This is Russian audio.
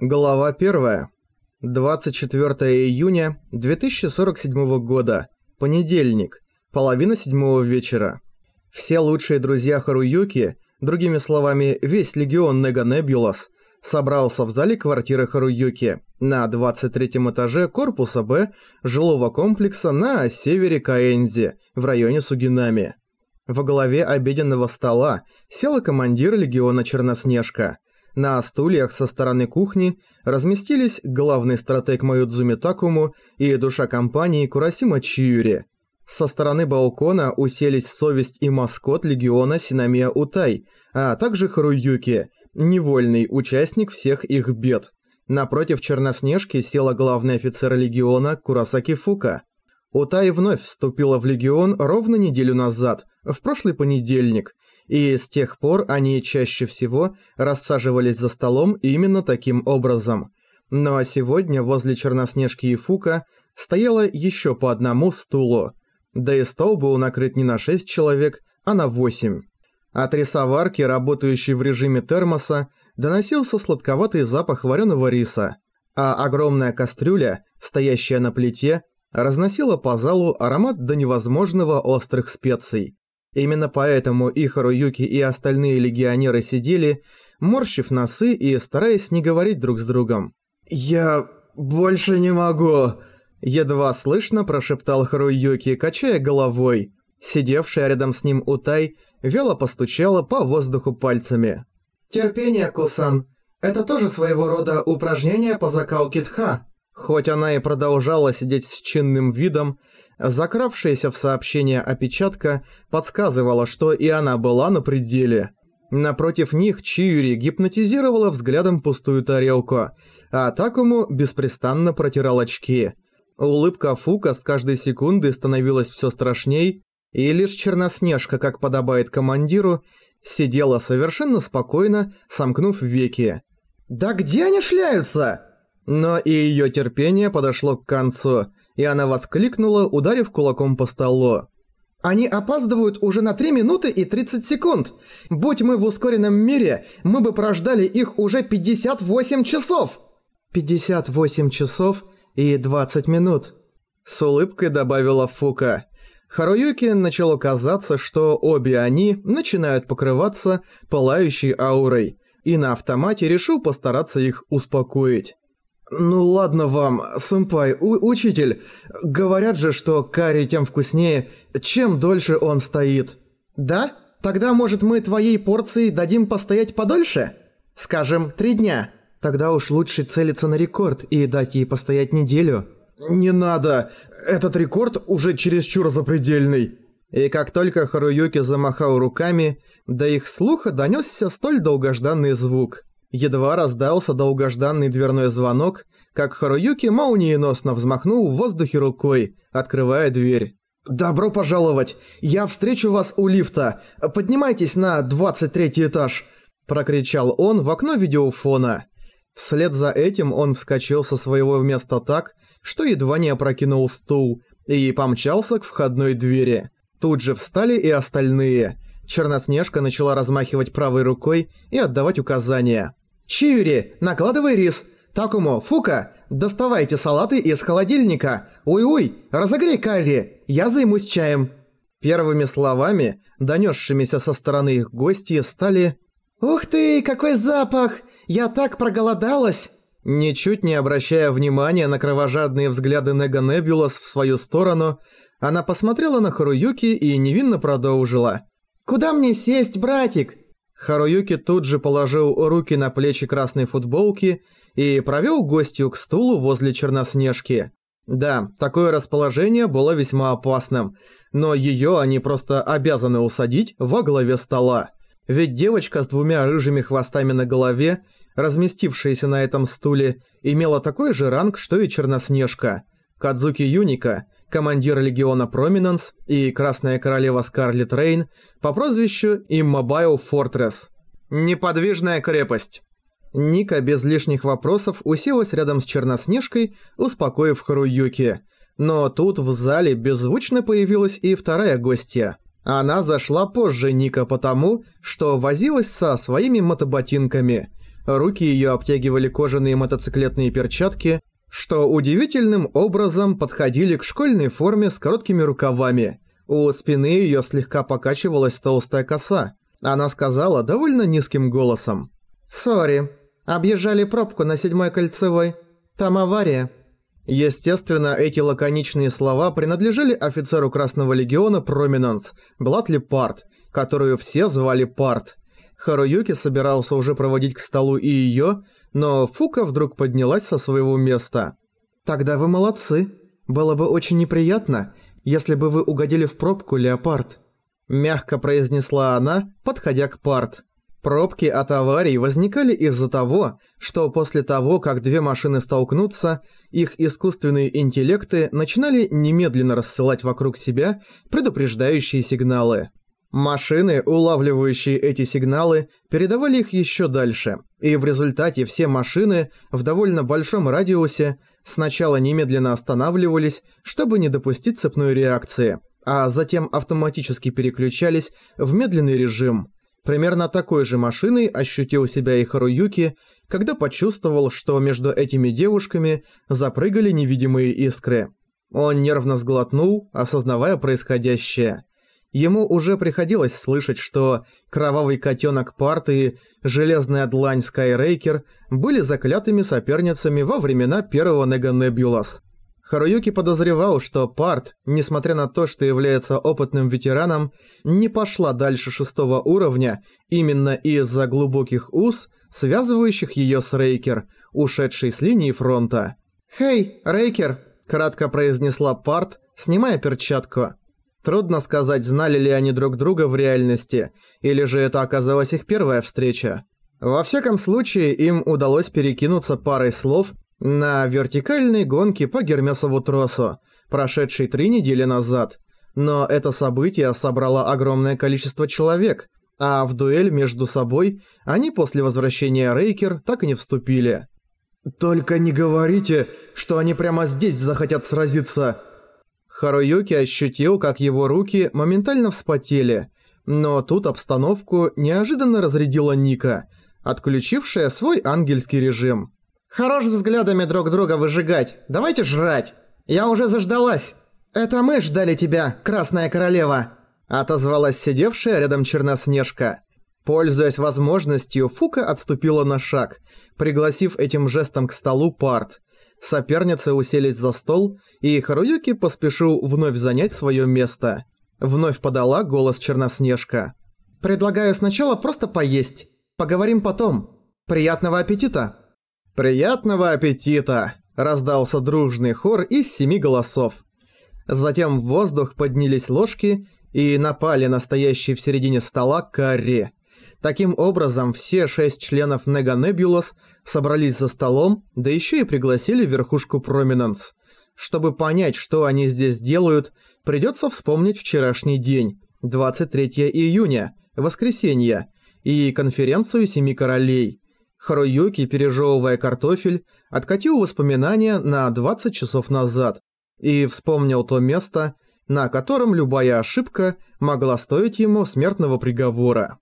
Глава 1. 24 июня 2047 года. Понедельник. Половина седьмого вечера. Все лучшие друзья Харуюки, другими словами, весь легион Нега Небулас, собрался в зале квартиры Харуюки на 23 этаже корпуса Б жилого комплекса на севере Каэнзи в районе Сугинами. Во главе обеденного стола села командир легиона Черноснежка – на стульях со стороны кухни разместились главный стратег Маюдзуми Такому и душа компании Курасима Чиюри. Со стороны балкона уселись совесть и маскот легиона Синамия Утай, а также Харуюки, невольный участник всех их бед. Напротив Черноснежки села главный офицер легиона Курасаки Фука. Утай вновь вступила в легион ровно неделю назад, в прошлый понедельник, и с тех пор они чаще всего рассаживались за столом именно таким образом. Но сегодня возле Черноснежки и Фука стояло еще по одному стулу. Да и стол был накрыт не на 6 человек, а на 8. От рисоварки, работающей в режиме термоса, доносился сладковатый запах вареного риса, а огромная кастрюля, стоящая на плите, разносила по залу аромат до невозможного острых специй. Именно поэтому и Харуюки, и остальные легионеры сидели, морщив носы и стараясь не говорить друг с другом. «Я больше не могу!» Едва слышно прошептал Харуюки, качая головой. Сидевшая рядом с ним Утай вяло постучала по воздуху пальцами. «Терпение, Кусан. Это тоже своего рода упражнение по закалке Тха». Хоть она и продолжала сидеть с чинным видом, Закравшаяся в сообщение опечатка подсказывала, что и она была на пределе. Напротив них Чиури гипнотизировала взглядом пустую тарелку, а Такому беспрестанно протирал очки. Улыбка Фука с каждой секунды становилась все страшней, и лишь Черноснежка, как подобает командиру, сидела совершенно спокойно, сомкнув веки. «Да где они шляются?» Но и её терпение подошло к концу – и она воскликнула, ударив кулаком по столу. «Они опаздывают уже на 3 минуты и 30 секунд! Будь мы в ускоренном мире, мы бы прождали их уже 58 часов!» «58 часов и 20 минут», — с улыбкой добавила Фука. Харуюки начало казаться, что обе они начинают покрываться пылающей аурой, и на автомате решил постараться их успокоить. «Ну ладно вам, сэмпай, учитель. Говорят же, что карри тем вкуснее, чем дольше он стоит». «Да? Тогда, может, мы твоей порции дадим постоять подольше? Скажем, три дня?» «Тогда уж лучше целиться на рекорд и дать ей постоять неделю». «Не надо! Этот рекорд уже чересчур запредельный!» И как только Харуюки замахал руками, до их слуха донёсся столь долгожданный звук – Едва раздался долгожданный дверной звонок, как Харуюки молниеносно взмахнул в воздухе рукой, открывая дверь. «Добро пожаловать! Я встречу вас у лифта! Поднимайтесь на 23 этаж!» Прокричал он в окно видеофона. Вслед за этим он вскочил со своего места так, что едва не опрокинул стул, и помчался к входной двери. Тут же встали и остальные. Черноснежка начала размахивать правой рукой и отдавать указания. «Чиури, накладывай рис! Такумо, Фука, доставайте салаты из холодильника! Уй-уй, разогрей карри! Я займусь чаем!» Первыми словами, донесшимися со стороны их гостей, стали «Ух ты, какой запах! Я так проголодалась!» Ничуть не обращая внимания на кровожадные взгляды Нега Небулас в свою сторону, она посмотрела на Харуюки и невинно продолжила. «Куда мне сесть, братик? Харуюки тут же положил руки на плечи красной футболки и провел гостью к стулу возле Черноснежки. Да, такое расположение было весьма опасным, но её они просто обязаны усадить во главе стола. Ведь девочка с двумя рыжими хвостами на голове, разместившаяся на этом стуле, имела такой же ранг, что и Черноснежка. Кадзуки Юника – командир легиона Проминенс и Красная Королева Скарлетт Рейн по прозвищу Immobile Fortress. Неподвижная крепость. Ника без лишних вопросов уселась рядом с Черноснежкой, успокоив Харуюки. Но тут в зале беззвучно появилась и вторая гостья. Она зашла позже Ника потому, что возилась со своими мотоботинками. Руки её обтягивали кожаные мотоциклетные перчатки, что удивительным образом подходили к школьной форме с короткими рукавами. У спины её слегка покачивалась толстая коса. Она сказала довольно низким голосом. «Сори, объезжали пробку на седьмой кольцевой. Там авария». Естественно, эти лаконичные слова принадлежали офицеру Красного Легиона Проминанс, Блатли Парт, которую все звали Парт. Харуюки собирался уже проводить к столу и её, но Фука вдруг поднялась со своего места. «Тогда вы молодцы. Было бы очень неприятно, если бы вы угодили в пробку, Леопард», – мягко произнесла она, подходя к Парт. Пробки от аварий возникали из-за того, что после того, как две машины столкнутся, их искусственные интеллекты начинали немедленно рассылать вокруг себя предупреждающие сигналы. Машины, улавливающие эти сигналы, передавали их еще дальше, и в результате все машины в довольно большом радиусе сначала немедленно останавливались, чтобы не допустить цепной реакции, а затем автоматически переключались в медленный режим – Примерно такой же машиной ощутил себя и Харуюки, когда почувствовал, что между этими девушками запрыгали невидимые искры. Он нервно сглотнул, осознавая происходящее. Ему уже приходилось слышать, что кровавый котенок Парты и железная длань Скайрейкер были заклятыми соперницами во времена первого Нега Небулас. Харуюки подозревал, что Парт, несмотря на то, что является опытным ветераном, не пошла дальше шестого уровня именно из-за глубоких уз, связывающих её с Рейкер, ушедшей с линии фронта. «Хей, Рейкер!» – кратко произнесла Парт, снимая перчатку. Трудно сказать, знали ли они друг друга в реальности, или же это оказалась их первая встреча. Во всяком случае, им удалось перекинуться парой слов на вертикальной гонке по Гермесову тросу, прошедшей три недели назад. Но это событие собрало огромное количество человек, а в дуэль между собой они после возвращения Рейкер так и не вступили. «Только не говорите, что они прямо здесь захотят сразиться!» Харуюки ощутил, как его руки моментально вспотели, но тут обстановку неожиданно разрядила Ника, отключившая свой ангельский режим. Хорош взглядами друг друга выжигать. Давайте жрать. Я уже заждалась. Это мы ждали тебя, Красная Королева. Отозвалась сидевшая рядом Черноснежка. Пользуясь возможностью, Фука отступила на шаг, пригласив этим жестом к столу парт. Соперницы уселись за стол, и Харуюки поспешил вновь занять свое место. Вновь подала голос Черноснежка. «Предлагаю сначала просто поесть. Поговорим потом. Приятного аппетита!» «Приятного аппетита!» – раздался дружный хор из семи голосов. Затем в воздух поднялись ложки и напали на стоящий в середине стола карри. Таким образом, все шесть членов Нега Небулас собрались за столом, да еще и пригласили верхушку Проминанс. Чтобы понять, что они здесь делают, придется вспомнить вчерашний день, 23 июня, воскресенье, и конференцию Семи Королей – Харуюки, пережевывая картофель, откатил воспоминания на 20 часов назад и вспомнил то место, на котором любая ошибка могла стоить ему смертного приговора.